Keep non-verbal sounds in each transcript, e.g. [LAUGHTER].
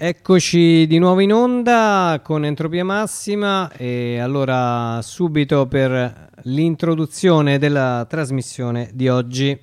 Eccoci di nuovo in onda con Entropia Massima e allora subito per l'introduzione della trasmissione di oggi.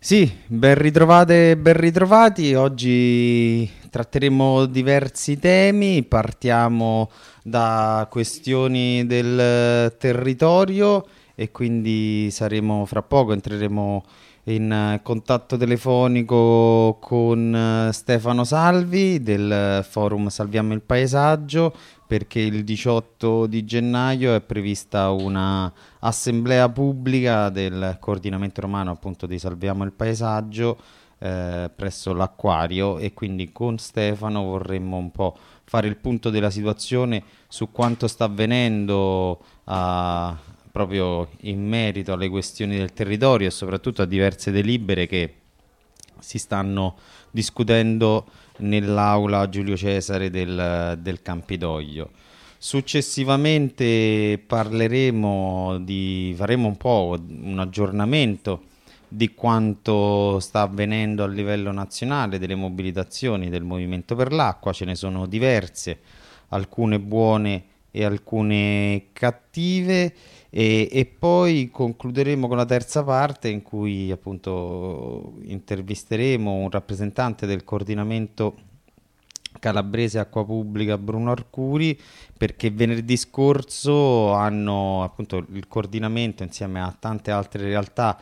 Sì, ben ritrovate, ben ritrovati. Oggi tratteremo diversi temi, partiamo da questioni del territorio e quindi saremo fra poco, entreremo in eh, contatto telefonico con eh, Stefano Salvi del forum Salviamo il Paesaggio perché il 18 di gennaio è prevista una assemblea pubblica del coordinamento romano appunto di Salviamo il Paesaggio eh, presso l'acquario. E quindi con Stefano vorremmo un po' fare il punto della situazione su quanto sta avvenendo a, proprio in merito alle questioni del territorio e soprattutto a diverse delibere che si stanno discutendo nell'aula Giulio Cesare del, del Campidoglio. Successivamente parleremo di, faremo un po' un aggiornamento di quanto sta avvenendo a livello nazionale delle mobilitazioni del Movimento per l'Acqua, ce ne sono diverse, alcune buone e alcune cattive e, e, poi concluderemo con la terza parte in cui appunto intervisteremo un rappresentante del coordinamento calabrese acqua pubblica Bruno Arcuri perché venerdì scorso hanno appunto il coordinamento insieme a tante altre realtà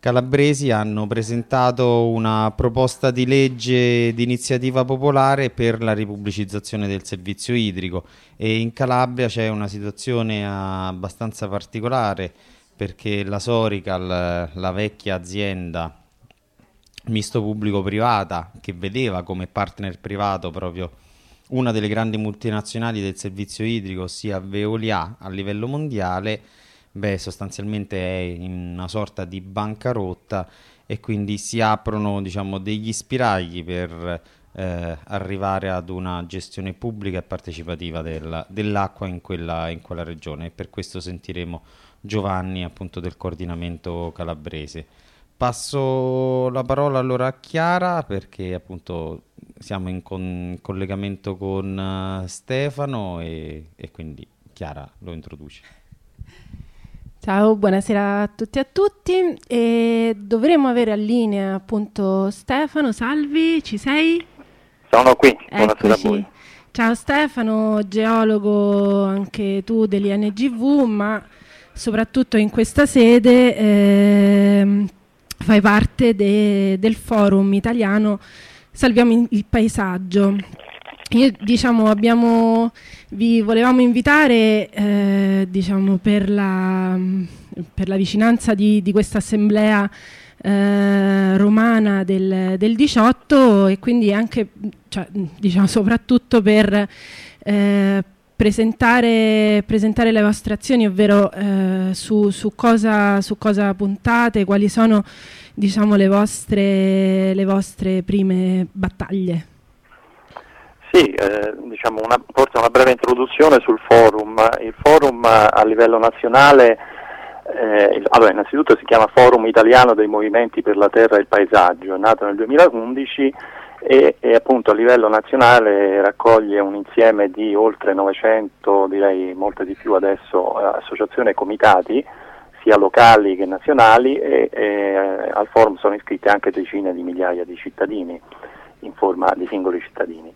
calabresi hanno presentato una proposta di legge di iniziativa popolare per la ripubblicizzazione del servizio idrico. E in Calabria c'è una situazione abbastanza particolare perché la Sorical, la vecchia azienda misto pubblico-privata che vedeva come partner privato proprio una delle grandi multinazionali del servizio idrico, ossia Veolia a livello mondiale, beh, sostanzialmente è in una sorta di bancarotta e quindi si aprono diciamo, degli spiragli per eh, arrivare ad una gestione pubblica e partecipativa del, dell'acqua in quella, in quella regione e per questo sentiremo Giovanni appunto del coordinamento calabrese. Passo la parola allora a Chiara perché appunto siamo in con collegamento con uh, Stefano e, e quindi Chiara lo introduce. Ciao, buonasera a tutti e a tutti. E dovremmo avere a linea appunto Stefano, salvi, ci sei? Sono qui, buonasera Eccoci. a voi. Ciao Stefano, geologo anche tu dell'INGV, ma soprattutto in questa sede eh, fai parte de, del forum italiano Salviamo il paesaggio. Io, diciamo, abbiamo, vi volevamo invitare eh, diciamo, per, la, per, la, vicinanza di, di questa assemblea eh, romana del, del, 18 e quindi anche, cioè, diciamo, soprattutto per eh, presentare, presentare, le vostre azioni, ovvero eh, su, su, cosa, su, cosa, puntate, quali sono diciamo, le, vostre, le vostre prime battaglie. Sì, eh, diciamo una, forse una breve introduzione sul forum. Il forum a livello nazionale, eh, allora, innanzitutto si chiama Forum Italiano dei Movimenti per la Terra e il Paesaggio, è nato nel 2011 e, e, appunto a livello nazionale raccoglie un insieme di oltre 900, direi molte di più adesso, eh, associazioni e comitati, sia locali che nazionali e, e al forum sono iscritti anche decine di migliaia di cittadini in forma di singoli cittadini.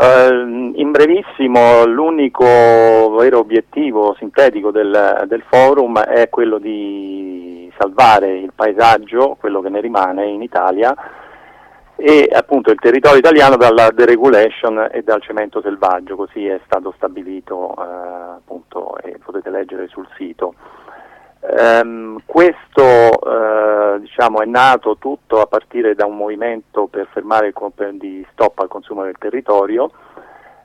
Uh, in brevissimo, l'unico vero obiettivo sintetico del, del, forum è quello di salvare il paesaggio, quello che ne rimane in Italia, e appunto il territorio italiano dalla deregulation e dal cemento selvaggio, così è stato stabilito uh, appunto e potete leggere sul sito. Um, questo uh, diciamo, è nato tutto a partire da un movimento per fermare il per, di stop al consumo del territorio,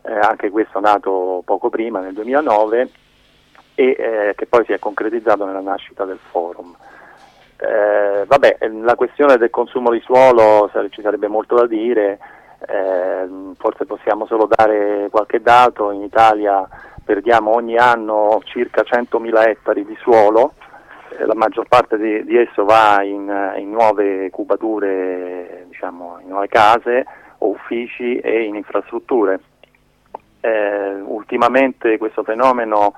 eh, anche questo nato poco prima, nel 2009, e eh, che poi si è concretizzato nella nascita del forum. Eh, vabbè, la questione del consumo di suolo ci sarebbe molto da dire, ehm, forse possiamo solo dare qualche dato, in Italia perdiamo ogni anno circa 100.000 ettari di suolo, eh, la maggior parte di, di esso va in, in, nuove cubature, diciamo, in nuove case o uffici e in infrastrutture. Eh, ultimamente questo fenomeno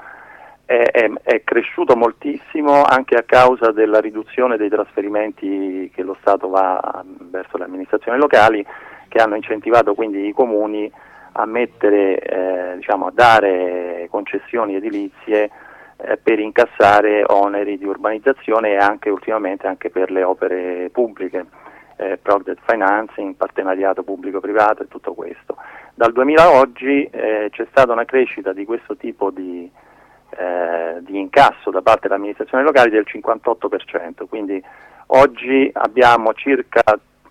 è, è, è, cresciuto moltissimo anche a causa della riduzione dei trasferimenti che lo Stato va verso le amministrazioni locali che hanno incentivato quindi i comuni a mettere, eh, diciamo, a dare concessioni edilizie eh, per incassare oneri di urbanizzazione e anche ultimamente anche per le opere pubbliche, eh, project financing, partenariato pubblico-privato e tutto questo. Dal 2000 a oggi eh, c'è stata una crescita di questo tipo di, eh, di incasso da parte delle amministrazioni locali del 58%, quindi oggi abbiamo circa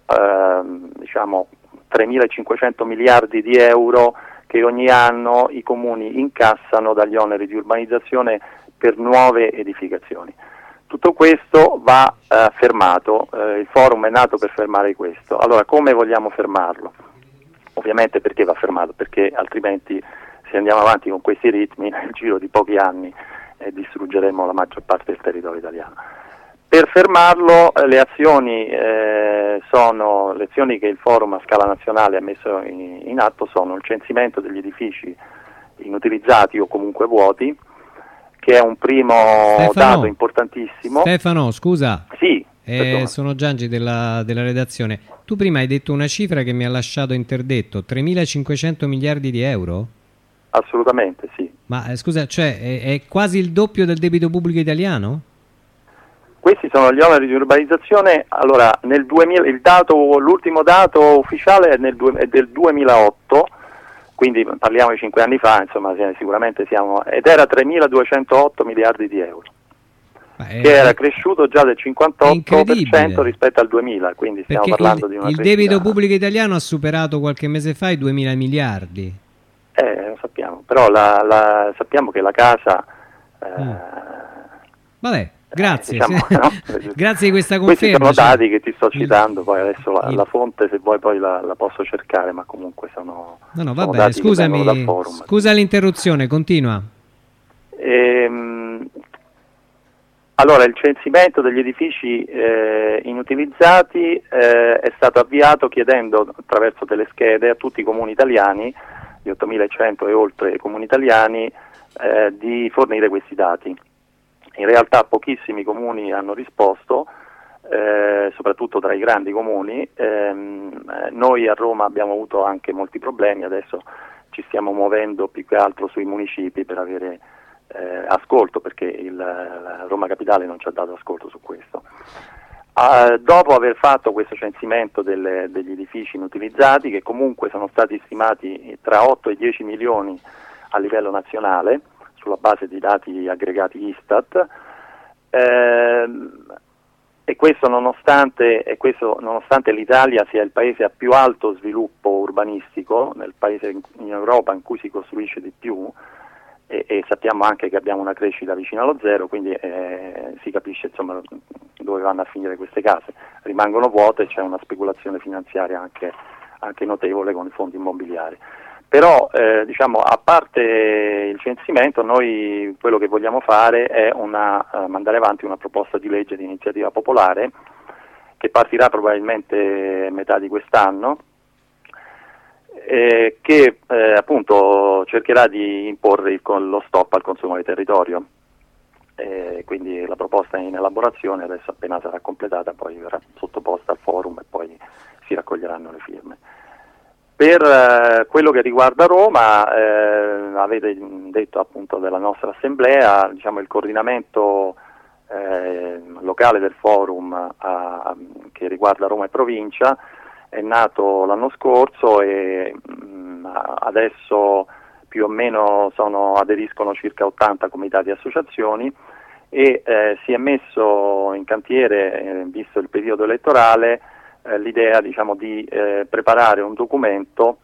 ehm, diciamo, 3.500 miliardi di euro che ogni anno i comuni incassano dagli oneri di urbanizzazione per nuove edificazioni. Tutto questo va eh, fermato, eh, il forum è nato per fermare questo. Allora come vogliamo fermarlo? Ovviamente perché va fermato? Perché altrimenti se andiamo avanti con questi ritmi [LAUGHS] nel giro di pochi anni eh, distruggeremo la maggior parte del territorio italiano. Per fermarlo eh, le azioni, eh, sono, le azioni che il forum a scala nazionale ha messo in, in, atto sono il censimento degli edifici inutilizzati o comunque vuoti, che è un primo Stefano, dato importantissimo. Stefano, scusa. Sì. Eh, sono Giangi della, della, redazione. Tu prima hai detto una cifra che mi ha lasciato interdetto, 3.500 miliardi di euro? Assolutamente sì. Ma eh, scusa, cioè è, è quasi il doppio del debito pubblico italiano? Questi sono gli oneri di urbanizzazione, allora dato, l'ultimo dato ufficiale è, nel, è, del 2008, quindi parliamo di 5 anni fa, insomma sicuramente siamo, ed era 3.208 miliardi di euro, è, che era cresciuto già del 58% rispetto al 2000, quindi stiamo Perché parlando il, di una Il crescita. debito pubblico italiano ha superato qualche mese fa i 2.000 miliardi. Eh, lo sappiamo, però la, la, sappiamo che la casa... Eh, mm. Vabbè, Grazie, diciamo, [LAUGHS] no? grazie di questa conferma. Questi sono dati che ti sto citando, poi adesso la, la fonte se vuoi poi la, la, posso cercare, ma comunque sono... No, no, va bene, scusami, scusa l'interruzione, continua. Ehm, allora, il censimento degli edifici eh, inutilizzati eh, è stato avviato chiedendo attraverso delle schede a tutti i comuni italiani, gli 8.100 e oltre comuni italiani, eh, di fornire questi dati. In realtà pochissimi comuni hanno risposto, eh, soprattutto tra i grandi comuni. Eh, noi a Roma abbiamo avuto anche molti problemi, adesso ci stiamo muovendo più che altro sui municipi per avere eh, ascolto, perché il, Roma Capitale non ci ha dato ascolto su questo. Uh, dopo aver fatto questo censimento delle, degli edifici inutilizzati, che comunque sono stati stimati tra 8 e 10 milioni a livello nazionale, sulla base di dati aggregati Istat, ehm, e questo nonostante, e questo nonostante l'Italia sia il paese a più alto sviluppo urbanistico, nel paese in, in Europa in cui si costruisce di più, e, e, sappiamo anche che abbiamo una crescita vicina allo zero, quindi eh, si capisce insomma, dove vanno a finire queste case. Rimangono vuote e c'è una speculazione finanziaria anche, anche notevole con i fondi immobiliari. Però eh, diciamo, a parte il censimento noi quello che vogliamo fare è una, uh, mandare avanti una proposta di legge di iniziativa popolare che partirà probabilmente a metà di quest'anno eh, che eh, appunto cercherà di imporre il, lo stop al consumo di territorio. quindi la proposta è in elaborazione, adesso appena sarà completata poi verrà sottoposta al forum e poi si raccoglieranno le firme. Per eh, quello che riguarda Roma, eh, avete detto appunto della nostra assemblea, diciamo, il coordinamento eh, locale del forum a, che riguarda Roma e provincia è nato l'anno scorso e mh, mm, adesso più o meno sono, aderiscono circa 80 comitati e associazioni e eh, si è messo in cantiere, eh, visto il periodo elettorale, eh, l'idea diciamo, di eh, preparare un documento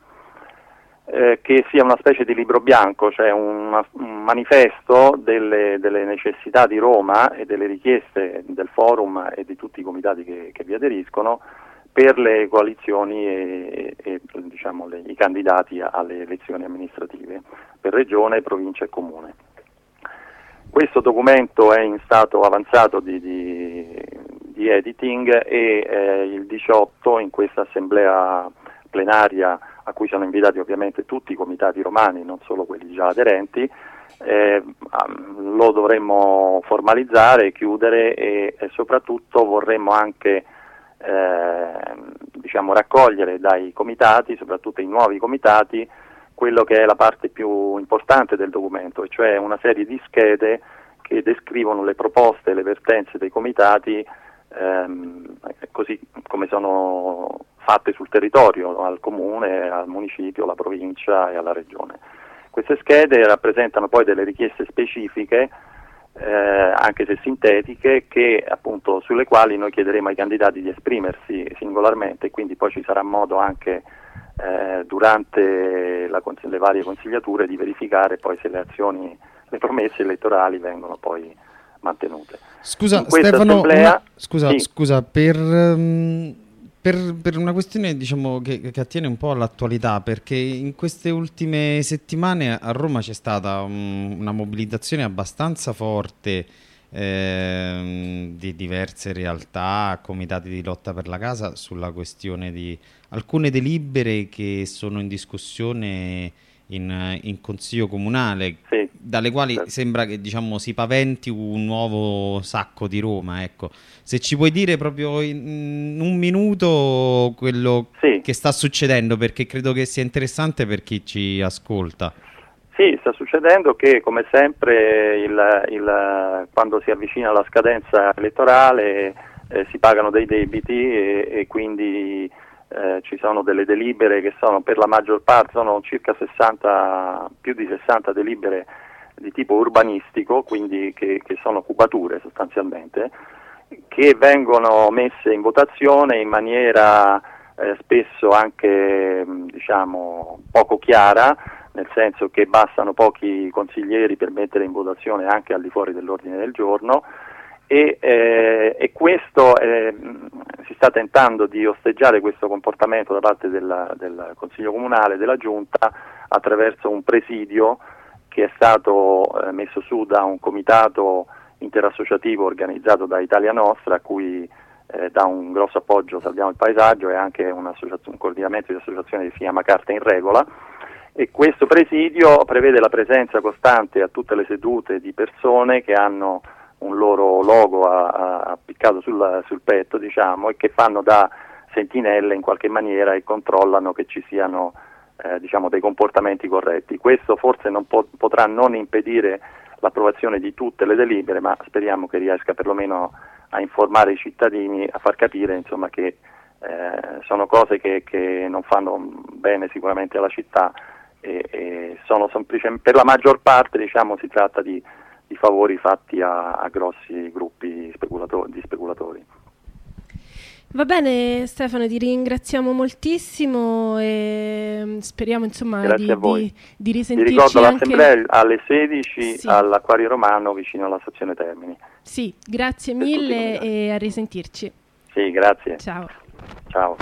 eh, che sia una specie di libro bianco, cioè una, un manifesto delle, delle, necessità di Roma e delle richieste del forum e di tutti i comitati che, che vi aderiscono per le coalizioni e, e diciamo, le, i candidati alle elezioni amministrative per regione, provincia e comune. Questo documento è in stato avanzato di, di, di editing e eh, il 18 in questa assemblea plenaria a cui sono invitati ovviamente tutti i comitati romani, non solo quelli già aderenti, eh, lo dovremmo formalizzare, chiudere e, e soprattutto vorremmo anche eh, diciamo, raccogliere dai comitati, soprattutto i nuovi comitati, quello che è la parte più importante del documento, cioè una serie di schede che descrivono le proposte e le vertenze dei comitati ehm, così come sono fatte sul territorio, al comune, al municipio, alla provincia e alla regione. Queste schede rappresentano poi delle richieste specifiche, eh, anche se sintetiche, che, appunto, sulle quali noi chiederemo ai candidati di esprimersi singolarmente quindi poi ci sarà modo anche eh, durante la, le varie consigliature di verificare poi se le azioni, le promesse elettorali vengono poi mantenute. Scusa Stefano, una, scusa, sì. scusa per, um, per, per, una questione diciamo, che, che, attiene un po' all'attualità, perché in queste ultime settimane a Roma c'è stata um, una mobilitazione abbastanza forte eh, di diverse realtà, comitati di lotta per la casa sulla questione di alcune delibere che sono in discussione in, in consiglio comunale, sì, dalle quali certo. sembra che diciamo, si paventi un nuovo sacco di Roma. Ecco. Se ci puoi dire proprio in un minuto quello sì. che sta succedendo, perché credo che sia interessante per chi ci ascolta. Sì, sta succedendo che come sempre il, il, quando si avvicina la scadenza elettorale eh, si pagano dei debiti e, e quindi eh, ci sono delle delibere che sono per la maggior parte, sono circa 60, più di 60 delibere di tipo urbanistico, quindi che, che sono cubature sostanzialmente, che vengono messe in votazione in maniera eh, spesso anche diciamo, poco chiara, nel senso che bastano pochi consiglieri per mettere in votazione anche al di fuori dell'ordine del giorno e, eh, e questo eh, si sta tentando di osteggiare questo comportamento da parte della, del Consiglio Comunale, della Giunta, attraverso un presidio che è stato eh, messo su da un comitato interassociativo organizzato da Italia Nostra, a cui eh, dà un grosso appoggio Salviamo il Paesaggio e anche un coordinamento di associazione che si chiama Carta in Regola. E questo presidio prevede la presenza costante a tutte le sedute di persone che hanno un loro logo appiccato sul, sul petto diciamo, e che fanno da sentinelle in qualche maniera e controllano che ci siano eh, diciamo, dei comportamenti corretti. Questo forse non po- potrà non impedire l'approvazione di tutte le delibere, ma speriamo che riesca perlomeno a informare i cittadini, a far capire insomma, che eh, sono cose che, che, non fanno bene sicuramente alla città e, e sono semplicemente, per la maggior parte diciamo, si tratta di favori fatti a, a grossi gruppi speculatori, di speculatori. Va bene Stefano, ti ringraziamo moltissimo e mm, speriamo insomma di, di, di, risentirci. Ti ricordo anche... l'assemblea alle 16 sì. all'Acquario Romano vicino alla stazione Termini. Sì, grazie mille e a risentirci. Sì, grazie. Ciao. Ciao.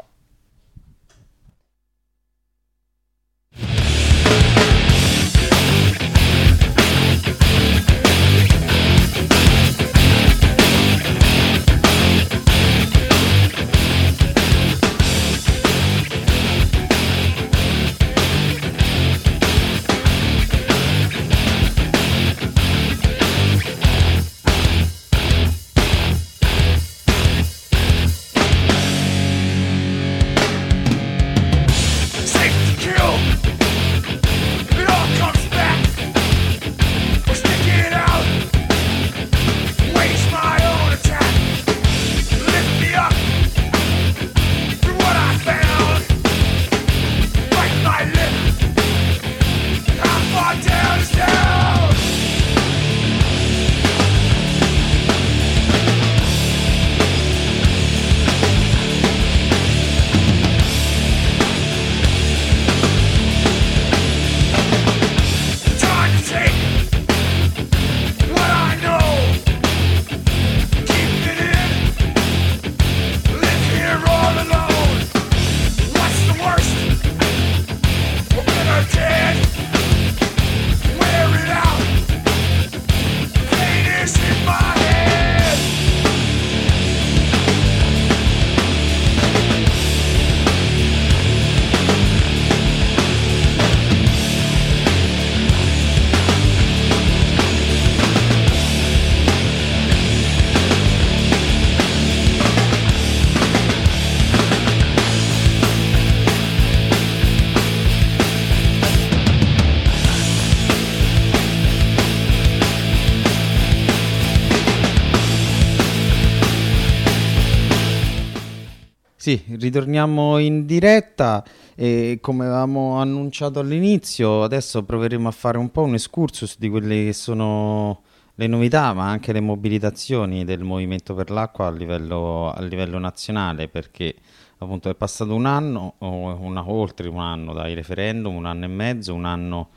Ritorniamo in diretta e come avevamo annunciato all'inizio, adesso proveremo a fare un po' un excursus di quelle che sono le novità, ma anche le mobilitazioni del Movimento per l'Acqua a livello, a livello nazionale, perché appunto è passato un anno, o una, oltre un anno dai referendum, un anno e mezzo, un anno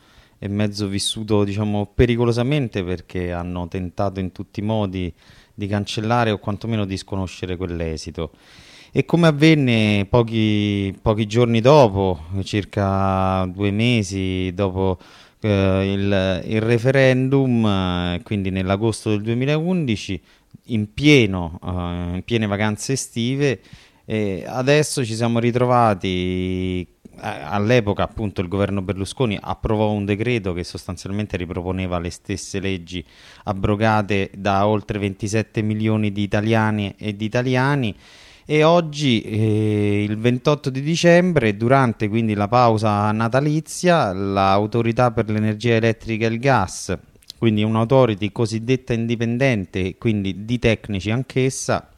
e mezzo vissuto diciamo pericolosamente perché hanno tentato in tutti i modi di cancellare o quantomeno di sconoscere quell'esito. E come avvenne pochi, pochi giorni dopo, circa due mesi dopo eh, il, il, referendum, eh, quindi nell'agosto del 2011, in, pieno, eh, in piene vacanze estive, adesso ci siamo ritrovati all'epoca appunto il governo Berlusconi approvò un decreto che sostanzialmente riproponeva le stesse leggi abrogate da oltre 27 milioni di italiani e di italiani e oggi eh, il 28 di dicembre durante quindi la pausa natalizia l'autorità per l'energia elettrica e il gas quindi un'autority cosiddetta indipendente quindi di tecnici anch'essa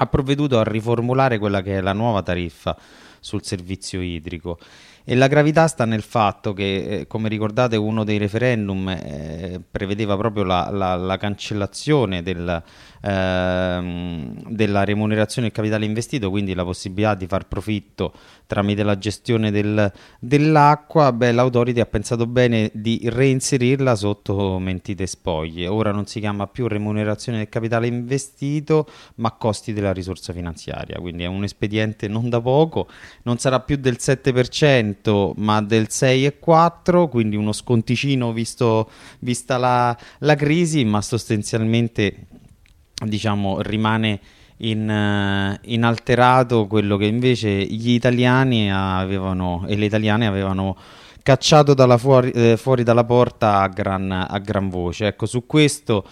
ha provveduto a riformulare quella che è la nuova tariffa sul servizio idrico. E la gravità sta nel fatto che, eh, come ricordate, uno dei referendum eh, prevedeva proprio la, la, la cancellazione del, ehm, della remunerazione del capitale investito, quindi la possibilità di far profitto tramite la gestione del, dell'acqua. Beh, l'autority ha pensato bene di reinserirla sotto mentite spoglie. Ora non si chiama più remunerazione del capitale investito, ma costi della risorsa finanziaria. Quindi è un espediente non da poco, non sarà più del 7% ma del 6,4, quindi uno sconticino visto, vista la, la crisi, ma sostanzialmente diciamo rimane in, uh, inalterato quello che invece gli italiani avevano e le italiane avevano cacciato dalla fuori, eh, fuori, dalla porta a gran, a gran voce. Ecco, su questo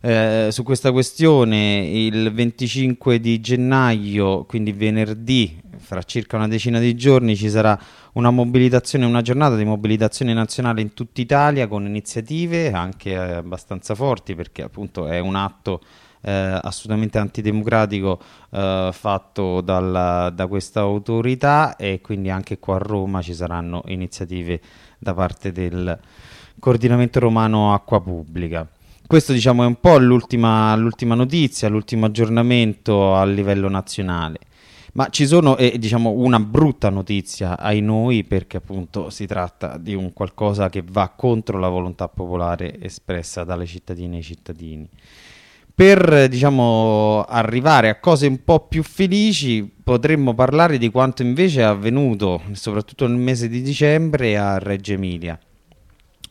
eh, su questa questione il 25 di gennaio, quindi venerdì, fra circa una decina di giorni, ci sarà una mobilitazione, una giornata di mobilitazione nazionale in tutta Italia con iniziative anche eh, abbastanza forti perché appunto è un atto eh, assolutamente antidemocratico eh, fatto dalla, da questa autorità e quindi anche qua a Roma ci saranno iniziative da parte del coordinamento romano acqua pubblica. Questo diciamo è un po' l'ultima, l'ultima notizia, l'ultimo aggiornamento a livello nazionale. Ma ci sono, eh, diciamo, una brutta notizia ai noi perché appunto si tratta di un qualcosa che va contro la volontà popolare espressa dalle cittadine e cittadini. Per, diciamo, arrivare a cose un po' più felici potremmo parlare di quanto invece è avvenuto, soprattutto nel mese di dicembre, a Reggio Emilia.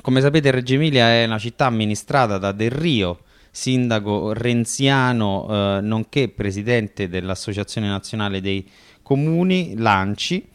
Come sapete Reggio Emilia è una città amministrata da Del Rio, sindaco renziano eh, nonché presidente dell'Associazione Nazionale dei Comuni, Lanci.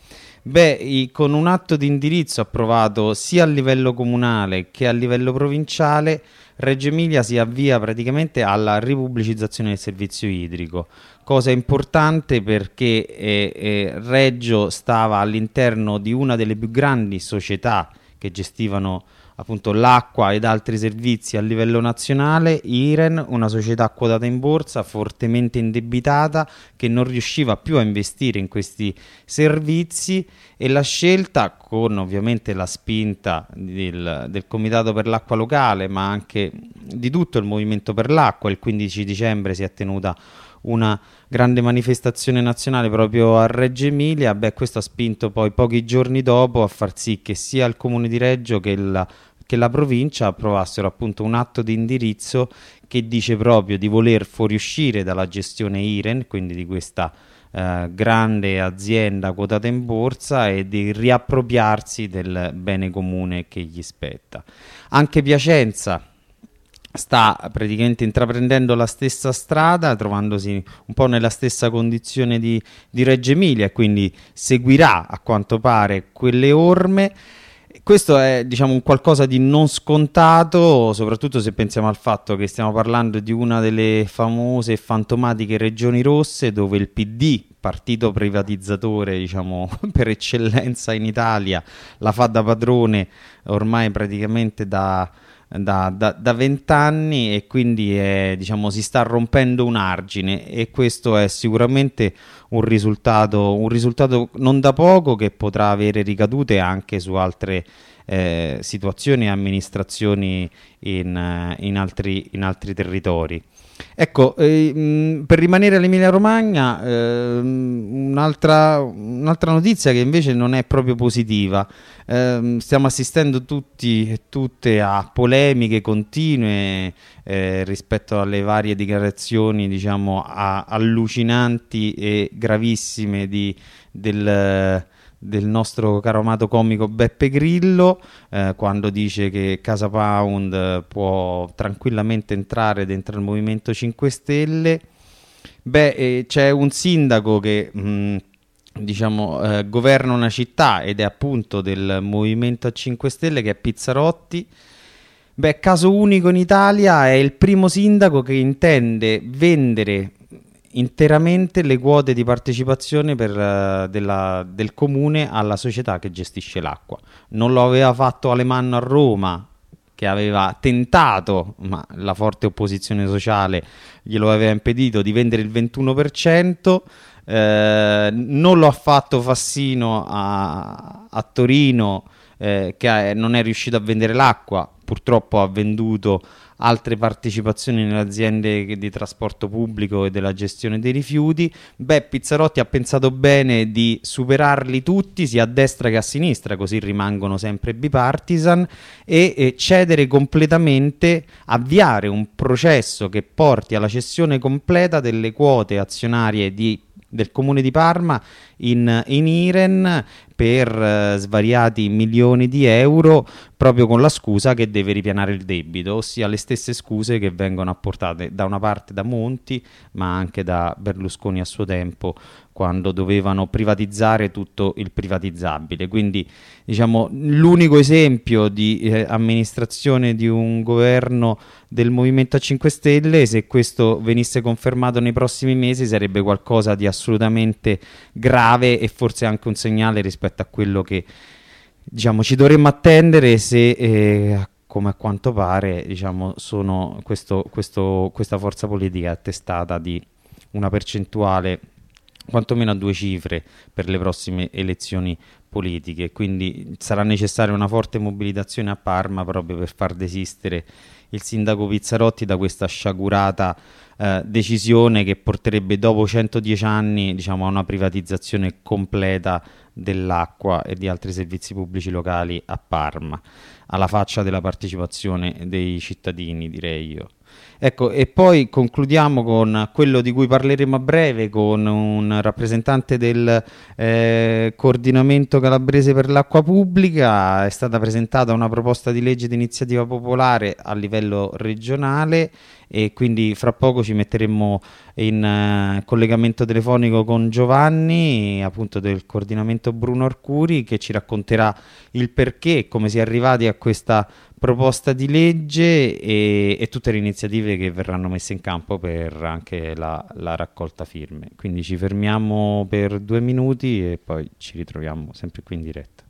Beh, con un atto di indirizzo approvato sia a livello comunale che a livello provinciale, Reggio Emilia si avvia praticamente alla ripubblicizzazione del servizio idrico, cosa importante perché eh, eh, Reggio stava all'interno di una delle più grandi società che gestivano appunto l'acqua ed altri servizi a livello nazionale, IREN, una società quotata in borsa fortemente indebitata che non riusciva più a investire in questi servizi e la scelta con ovviamente la spinta del, del Comitato per l'acqua locale ma anche di tutto il Movimento per l'acqua, il 15 dicembre si è tenuta una grande manifestazione nazionale proprio a Reggio Emilia, beh questo ha spinto poi pochi giorni dopo a far sì che sia il comune di Reggio che la, che la provincia approvassero appunto un atto di indirizzo che dice proprio di voler fuoriuscire dalla gestione IREN, quindi di questa eh, grande azienda quotata in borsa e di riappropriarsi del bene comune che gli spetta. Anche Piacenza sta praticamente intraprendendo la stessa strada, trovandosi un po' nella stessa condizione di, di Reggio Emilia quindi seguirà a quanto pare quelle orme. Questo è diciamo un qualcosa di non scontato, soprattutto se pensiamo al fatto che stiamo parlando di una delle famose e fantomatiche regioni rosse dove il PD, partito privatizzatore diciamo [LAUGHS] per eccellenza in Italia, la fa da padrone ormai praticamente da da vent'anni e quindi è, diciamo, si sta rompendo un argine e questo è sicuramente un risultato, un risultato non da poco che potrà avere ricadute anche su altre eh, situazioni e amministrazioni in, in, altri, in altri territori. Ecco, eh, mh, per rimanere all'Emilia Romagna, eh, un'altra, un'altra, notizia che invece non è proprio positiva. Eh, stiamo assistendo tutti e tutte a polemiche continue eh, rispetto alle varie dichiarazioni, diciamo, a, allucinanti e gravissime di, del del nostro caro amato comico Beppe Grillo eh, quando dice che Casa Pound può tranquillamente entrare dentro il Movimento 5 Stelle. Beh, eh, c'è un sindaco che mh, mm, diciamo eh, governa una città ed è appunto del Movimento 5 Stelle che è Pizzarotti. Beh, caso unico in Italia, è il primo sindaco che intende vendere interamente le quote di partecipazione per, uh, della, del comune alla società che gestisce l'acqua. Non lo aveva fatto Alemanno a Roma, che aveva tentato, ma la forte opposizione sociale glielo aveva impedito, di vendere il 21%. Eh, non lo ha fatto Fassino a, a Torino, eh, che non è riuscito a vendere l'acqua, purtroppo ha venduto altre partecipazioni nelle aziende di trasporto pubblico e della gestione dei rifiuti. Beh, Pizzarotti ha pensato bene di superarli tutti, sia a destra che a sinistra, così rimangono sempre bipartisan, e, e cedere completamente, avviare un processo che porti alla cessione completa delle quote azionarie di del comune di Parma in, in Iren per eh, svariati milioni di euro proprio con la scusa che deve ripianare il debito, ossia le stesse scuse che vengono apportate da una parte da Monti ma anche da Berlusconi a suo tempo quando dovevano privatizzare tutto il privatizzabile. Quindi diciamo l'unico esempio di eh, amministrazione di un governo del Movimento 5 Stelle, se questo venisse confermato nei prossimi mesi, sarebbe qualcosa di assolutamente grave e forse anche un segnale rispetto a quello che diciamo, ci dovremmo attendere se eh, come a quanto pare diciamo, questo, questo, questa forza politica è attestata di una percentuale quantomeno a due cifre per le prossime elezioni politiche, quindi sarà necessaria una forte mobilitazione a Parma proprio per far desistere il sindaco Pizzarotti da questa sciagurata eh, decisione che porterebbe dopo 110 anni diciamo, a una privatizzazione completa dell'acqua e di altri servizi pubblici locali a Parma, alla faccia della partecipazione dei cittadini direi io. Ecco, e poi concludiamo con quello di cui parleremo a breve, con un rappresentante del eh, coordinamento calabrese per l'acqua pubblica. È stata presentata una proposta di legge di iniziativa popolare a livello regionale e quindi fra poco ci metteremo in uh, collegamento telefonico con Giovanni, appunto del coordinamento Bruno Arcuri, che ci racconterà il perché e come si è arrivati a questa proposta di legge e, e, tutte le iniziative che verranno messe in campo per anche la, la, raccolta firme. Quindi ci fermiamo per due minuti e poi ci ritroviamo sempre qui in diretta.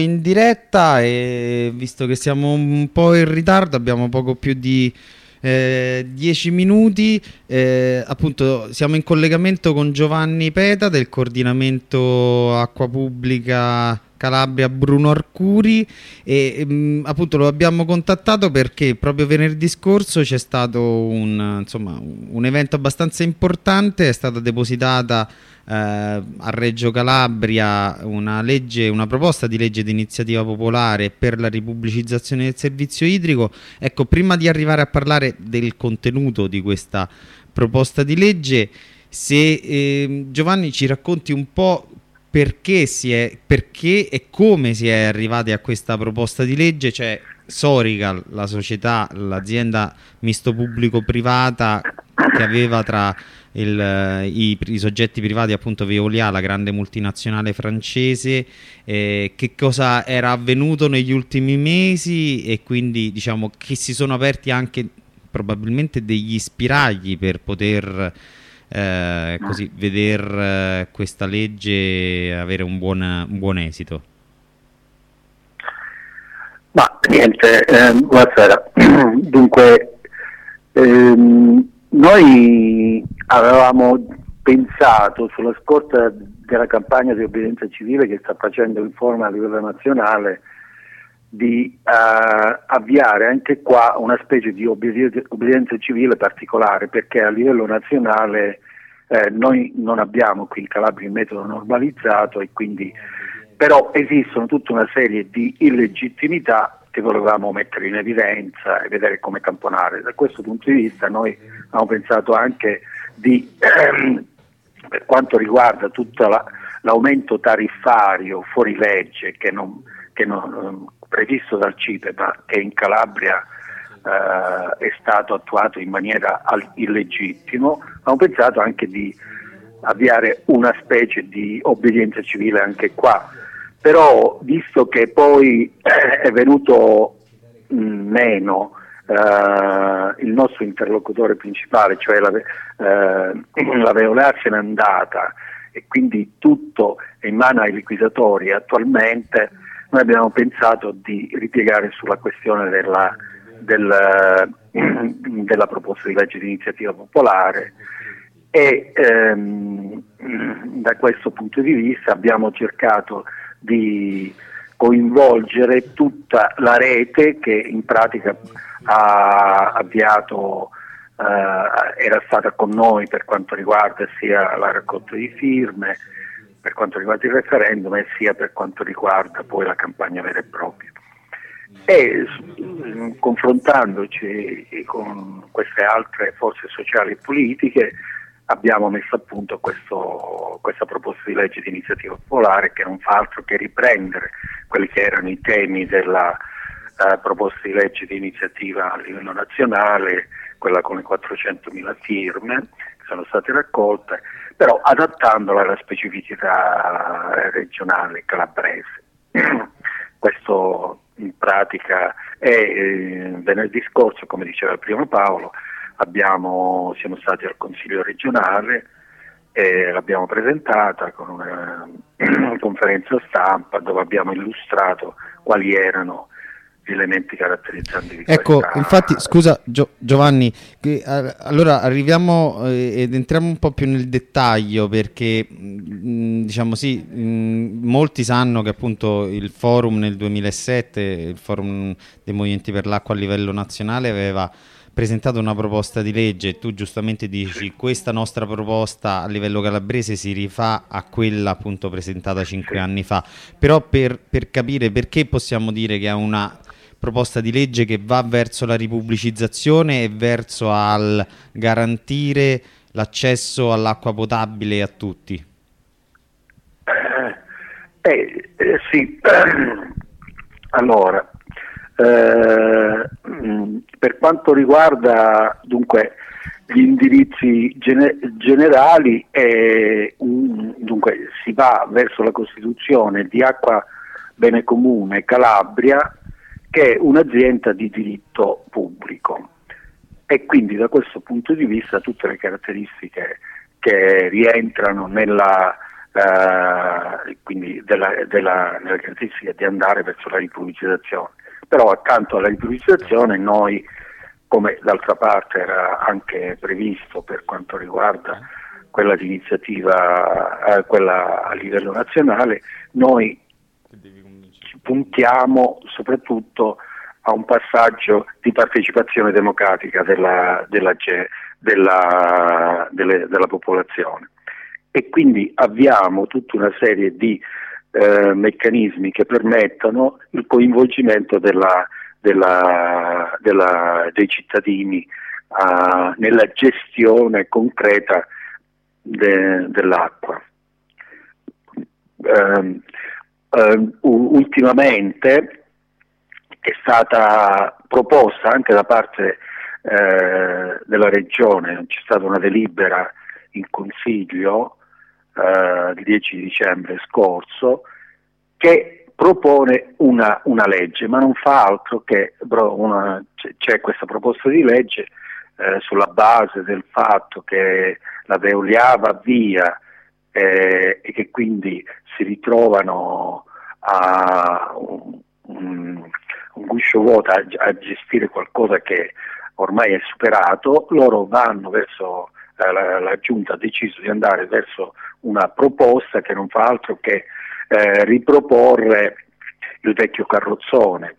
In diretta e visto che siamo un po' in ritardo, abbiamo poco più di eh, 10 minuti, eh, appunto siamo in collegamento con Giovanni Peta del coordinamento acqua pubblica Calabria Bruno Arcuri e mh, mm, appunto lo abbiamo contattato perché proprio venerdì scorso c'è stato un, insomma, un evento abbastanza importante, è stata depositata eh, a Reggio Calabria una, legge, una proposta di legge di iniziativa popolare per la ripubblicizzazione del servizio idrico. Ecco, prima di arrivare a parlare del contenuto di questa proposta di legge, se eh, Giovanni ci racconti un po' perché, è, perché e come si è arrivati a questa proposta di legge, cioè Sorical, la società, l'azienda misto pubblico-privata che aveva tra il, i, i, soggetti privati appunto Veolia, la grande multinazionale francese, eh, che cosa era avvenuto negli ultimi mesi e quindi diciamo che si sono aperti anche probabilmente degli spiragli per poter eh, così vedere eh, questa legge avere un buon, un buon esito? Ma niente, eh, buonasera. [CLEARS THROAT] Dunque, ehm, noi avevamo pensato sulla scorta della campagna di obbedienza civile che sta facendo il forum a livello nazionale di uh, avviare anche qua una specie di obbedienza, civile particolare perché a livello nazionale eh, noi non abbiamo qui in Calabria il metodo normalizzato e quindi però esistono tutta una serie di illegittimità che volevamo mettere in evidenza e vedere come tamponare. Da questo punto di vista noi abbiamo pensato anche di, ehm, per quanto riguarda tutto la, l'aumento tariffario fuori legge che non, che non previsto dal CIPE ma che in Calabria eh, è stato attuato in maniera illegittimo, abbiamo pensato anche di avviare una specie di obbedienza civile anche qua. Però visto che poi eh, è venuto mm, meno eh, il nostro interlocutore principale, cioè la, eh, [CLEARS THROAT] la Veolia se n'è andata e quindi tutto è in mano ai liquidatori attualmente, noi abbiamo pensato di ripiegare sulla questione della, del, [CLEARS THROAT] della proposta di legge di iniziativa popolare e ehm, da questo punto di vista abbiamo cercato di coinvolgere tutta la rete che in pratica ha avviato, eh, era stata con noi per quanto riguarda sia la raccolta di firme, per quanto riguarda il referendum e sia per quanto riguarda poi la campagna vera e propria. E confrontandoci con queste altre forze sociali e politiche abbiamo messo a punto questo, questa proposta di legge di iniziativa popolare che non fa altro che riprendere quelli che erano i temi della uh, proposta di legge di iniziativa a livello nazionale, quella con le 400.000 firme che sono state raccolte però adattandola alla specificità regionale calabrese. [CLEARS THROAT] Questo in pratica è eh, venerdì scorso, come diceva prima Paolo, abbiamo, siamo stati al Consiglio regionale e l'abbiamo presentata con una [CLEARS THROAT] conferenza stampa dove abbiamo illustrato quali erano elementi caratterizzanti di ecco questa... infatti scusa Gio- Giovanni che, eh, allora arriviamo eh, ed entriamo un po' più nel dettaglio perché mh, mm, diciamo sì mh, mm, molti sanno che appunto il forum nel 2007 il forum dei movimenti per l'acqua a livello nazionale aveva presentato una proposta di legge e tu giustamente dici questa nostra proposta a livello calabrese si rifà a quella appunto presentata cinque anni fa. Però per, per capire perché possiamo dire che è una proposta di legge che va verso la ripubblicizzazione e verso al garantire l'accesso all'acqua potabile a tutti? Eh, eh, sì, [CLEARS THROAT] allora, eh, per quanto riguarda dunque gli indirizzi gene- generali, un, dunque, si va verso la costituzione di Acqua Bene Comune Calabria che è un'azienda di diritto pubblico e quindi da questo punto di vista tutte le caratteristiche che rientrano nella, eh, della, della, della caratteristica di andare verso la ripubblicizzazione. Però accanto alla ripubblicizzazione noi, come d'altra parte era anche previsto per quanto riguarda quella di iniziativa, eh, quella a livello nazionale, noi puntiamo soprattutto a un passaggio di partecipazione democratica della, della, della, della popolazione e quindi avviamo tutta una serie di eh, meccanismi che permettono il coinvolgimento della, della, della, dei cittadini uh, nella gestione concreta de, dell'acqua. Uh, uh, ultimamente è stata proposta anche da parte eh, della Regione, c'è stata una delibera in Consiglio eh, il 10 dicembre scorso, che propone una, una, legge, ma non fa altro che una, c'è questa proposta di legge eh, sulla base del fatto che la Veolia va via eh, e che quindi si ritrovano a un, un, un guscio vuoto a, a, gestire qualcosa che ormai è superato, loro vanno verso eh, la, la Giunta ha deciso di andare verso una proposta che non fa altro che eh, riproporre il vecchio carrozzone.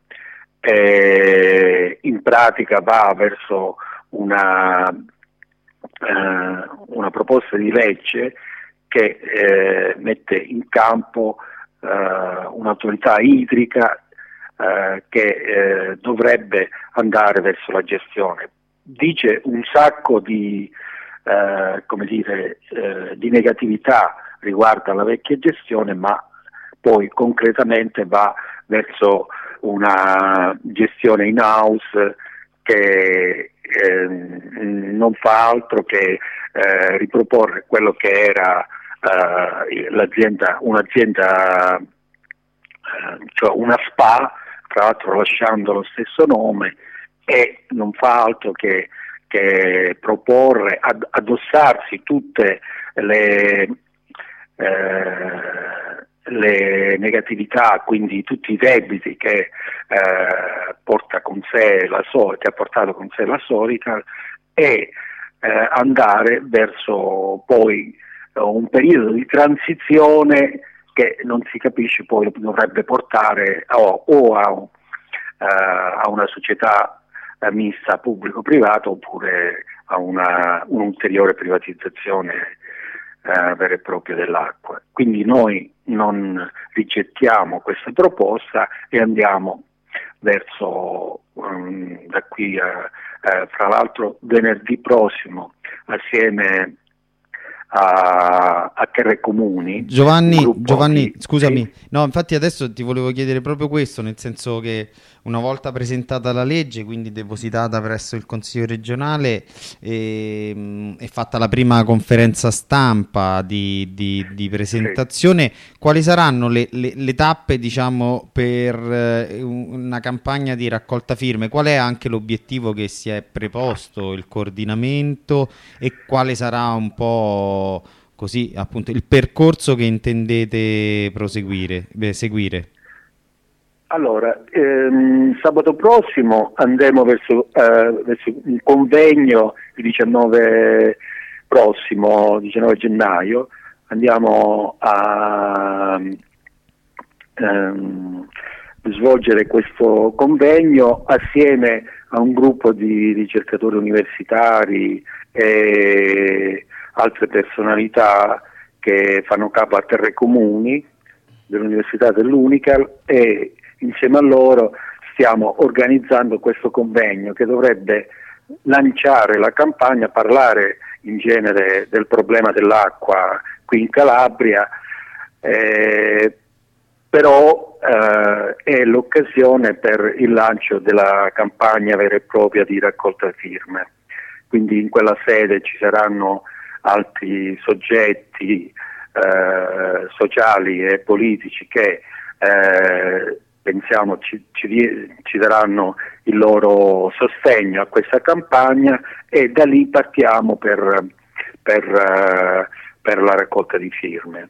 Eh, in pratica va verso una, eh, una proposta di legge che eh, mette in campo eh, un'autorità idrica eh, che dovrebbe andare verso la gestione. Dice un sacco di, eh, dire, eh, di negatività riguardo alla vecchia gestione, ma poi concretamente va verso una gestione in house che eh, non fa altro che eh, riproporre quello che era eh, un'azienda, eh, cioè una SPA, tra l'altro lasciando lo stesso nome, e non fa altro che che proporre, ad, addossarsi tutte le, eh, le, negatività, quindi tutti i debiti che, eh, porta con sé la che ha portato con sé la solita e eh, andare verso poi un periodo di transizione che non si capisce poi dovrebbe portare o, o a, uh, a, una società mista pubblico-privato oppure a una, un'ulteriore privatizzazione eh, vera e propria dell'acqua. Quindi noi non ricettiamo questa proposta e andiamo verso um, da qui a, eh, fra l'altro venerdì prossimo assieme a, a Terre Comuni. Giovanni, Giovanni di... scusami, no, infatti adesso ti volevo chiedere proprio questo, nel senso che una volta presentata la legge, quindi depositata presso il Consiglio regionale e, ehm, è fatta la prima conferenza stampa di, di, di presentazione, sì. quali saranno le, le, le, tappe diciamo, per eh, una campagna di raccolta firme? Qual è anche l'obiettivo che si è preposto, il coordinamento e quale sarà un po' così appunto il percorso che intendete proseguire, beh, seguire? Allora, ehm, sabato prossimo andremo verso, eh, verso, un convegno il 19 prossimo, 19 gennaio, andiamo a ehm, svolgere questo convegno assieme a un gruppo di ricercatori universitari e altre personalità che fanno capo a terre comuni dell'Università dell'Unical e insieme a loro stiamo organizzando questo convegno che dovrebbe lanciare la campagna, parlare in genere del problema dell'acqua qui in Calabria, eh, però eh, è l'occasione per il lancio della campagna vera e propria di raccolta firme. Quindi in quella sede ci saranno altri soggetti eh, sociali e politici che eh, pensiamo ci, ci, ci, daranno il loro sostegno a questa campagna e da lì partiamo per, per, uh, per la raccolta di firme.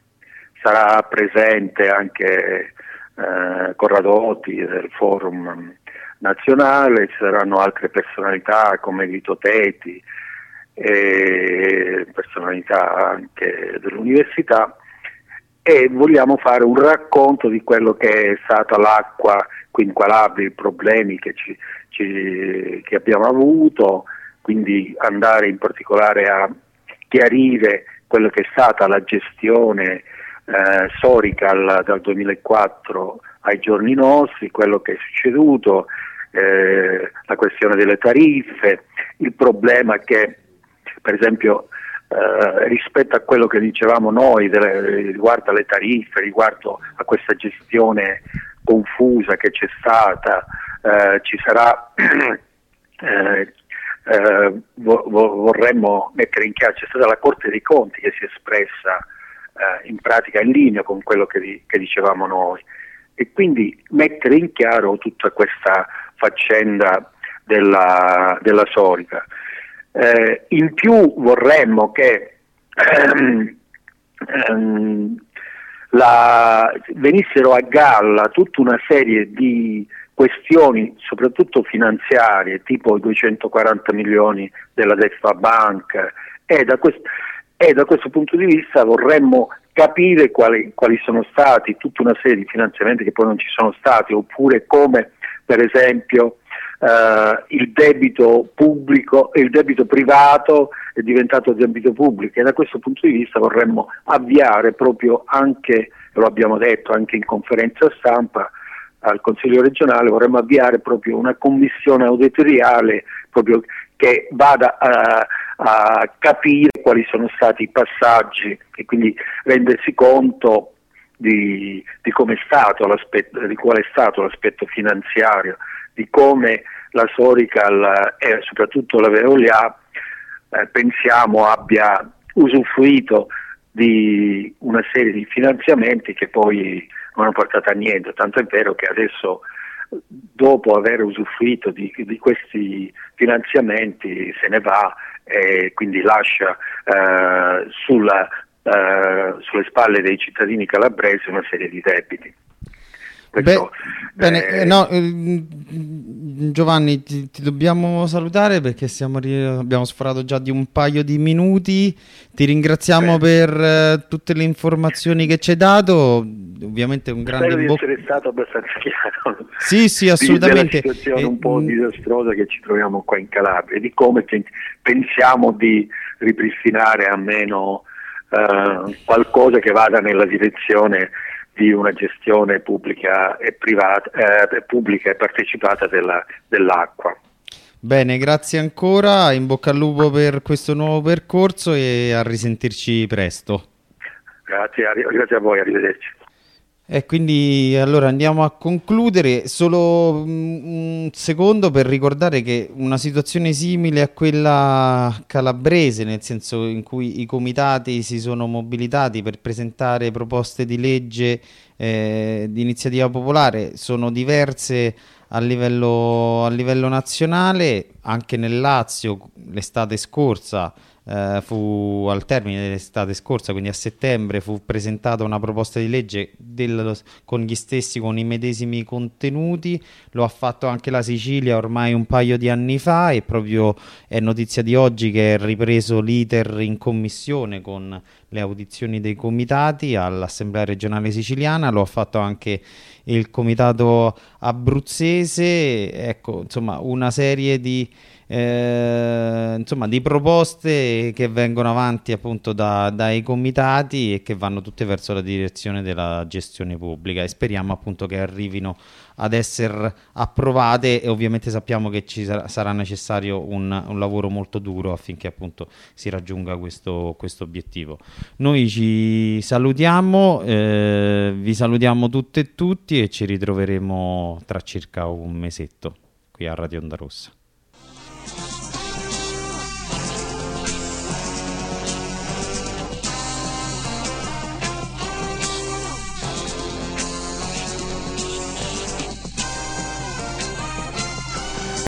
sarà presente anche eh, Corradotti del forum nazionale, ci saranno altre personalità come Vito Teti, personalità anche dell'università e vogliamo fare un racconto di quello che è stata l'acqua qui in Calabria, i problemi che, ci, ci, che abbiamo avuto, quindi andare in particolare a chiarire quello che è stata la gestione eh, Sorical dal 2004 ai giorni nostri, quello che è succeduto, eh, la questione delle tariffe, il problema che per esempio eh, rispetto a quello che dicevamo noi delle, riguardo alle tariffe, riguardo a questa gestione confusa che c'è stata, eh, ci sarà [CLEARS THROAT] eh, eh, vo- vorremmo mettere in chiaro, c'è stata la Corte dei Conti che si è espressa eh, in pratica in linea con quello che, che, dicevamo noi e quindi mettere in chiaro tutta questa faccenda della, della Sorica. Eh, in più vorremmo che ehm, ehm, la, venissero a galla tutta una serie di questioni, soprattutto finanziarie, tipo i 240 milioni della Destra Bank, e da, quest- e da questo punto di vista vorremmo capire quali, quali, sono stati tutta una serie di finanziamenti che poi non ci sono stati, oppure come per esempio eh, il debito pubblico e il debito privato è diventato debito pubblico e da questo punto di vista vorremmo avviare proprio anche, lo abbiamo detto anche in conferenza stampa, al Consiglio regionale vorremmo avviare proprio una commissione auditoriale proprio che vada a, a, capire quali sono stati i passaggi e quindi rendersi conto di, di, di qual è stato l'aspetto finanziario di come la Sorical e soprattutto la Veolia eh, pensiamo abbia usufruito di una serie di finanziamenti che poi non hanno portato a niente, tanto è vero che adesso dopo aver usufruito di, di questi finanziamenti se ne va e quindi lascia eh, sulla, eh, sulle spalle dei cittadini calabresi una serie di debiti. Beh, bene, eh, no, eh, Giovanni, ti, ti, dobbiamo salutare perché siamo, abbiamo sforato già di un paio di minuti. Ti ringraziamo beh. per uh, tutte le informazioni che ci hai dato. Ovviamente un grande Spero di essere stato abbastanza chiaro. Sì, sì, assolutamente. Di, della situazione eh, un po' disastrosa che ci troviamo qua in Calabria e di come pensiamo di ripristinare almeno qualcosa che vada nella direzione di una gestione pubblica e, privata, eh, pubblica e partecipata della, dell'acqua. Bene, grazie ancora, in bocca al lupo per questo nuovo percorso e a risentirci presto. Grazie, grazie a voi, arrivederci. E quindi allora andiamo a concludere. Solo mm, un secondo per ricordare che una situazione simile a quella calabrese, nel senso in cui i comitati si sono mobilitati per presentare proposte di legge eh, di iniziativa popolare, sono diverse a livello, a livello nazionale, anche nel Lazio l'estate scorsa eh, fu al termine dell'estate scorsa, quindi a settembre, fu presentata una proposta di legge del, con gli stessi, con i medesimi contenuti. Lo ha fatto anche la Sicilia ormai un paio di anni fa e proprio è notizia di oggi che è ripreso l'iter in commissione con le audizioni dei comitati all'Assemblea regionale siciliana. Lo ha fatto anche il comitato abruzzese. Ecco, insomma, una serie di eh, insomma, di proposte che vengono avanti appunto da, dai comitati e che vanno tutte verso la direzione della gestione pubblica e speriamo appunto che arrivino ad essere approvate e ovviamente sappiamo che ci sarà, sarà necessario un, un, lavoro molto duro affinché appunto si raggiunga questo, questo obiettivo. Noi ci salutiamo, eh, vi salutiamo tutte e tutti e ci ritroveremo tra circa un mesetto qui a Radio Onda Rossa.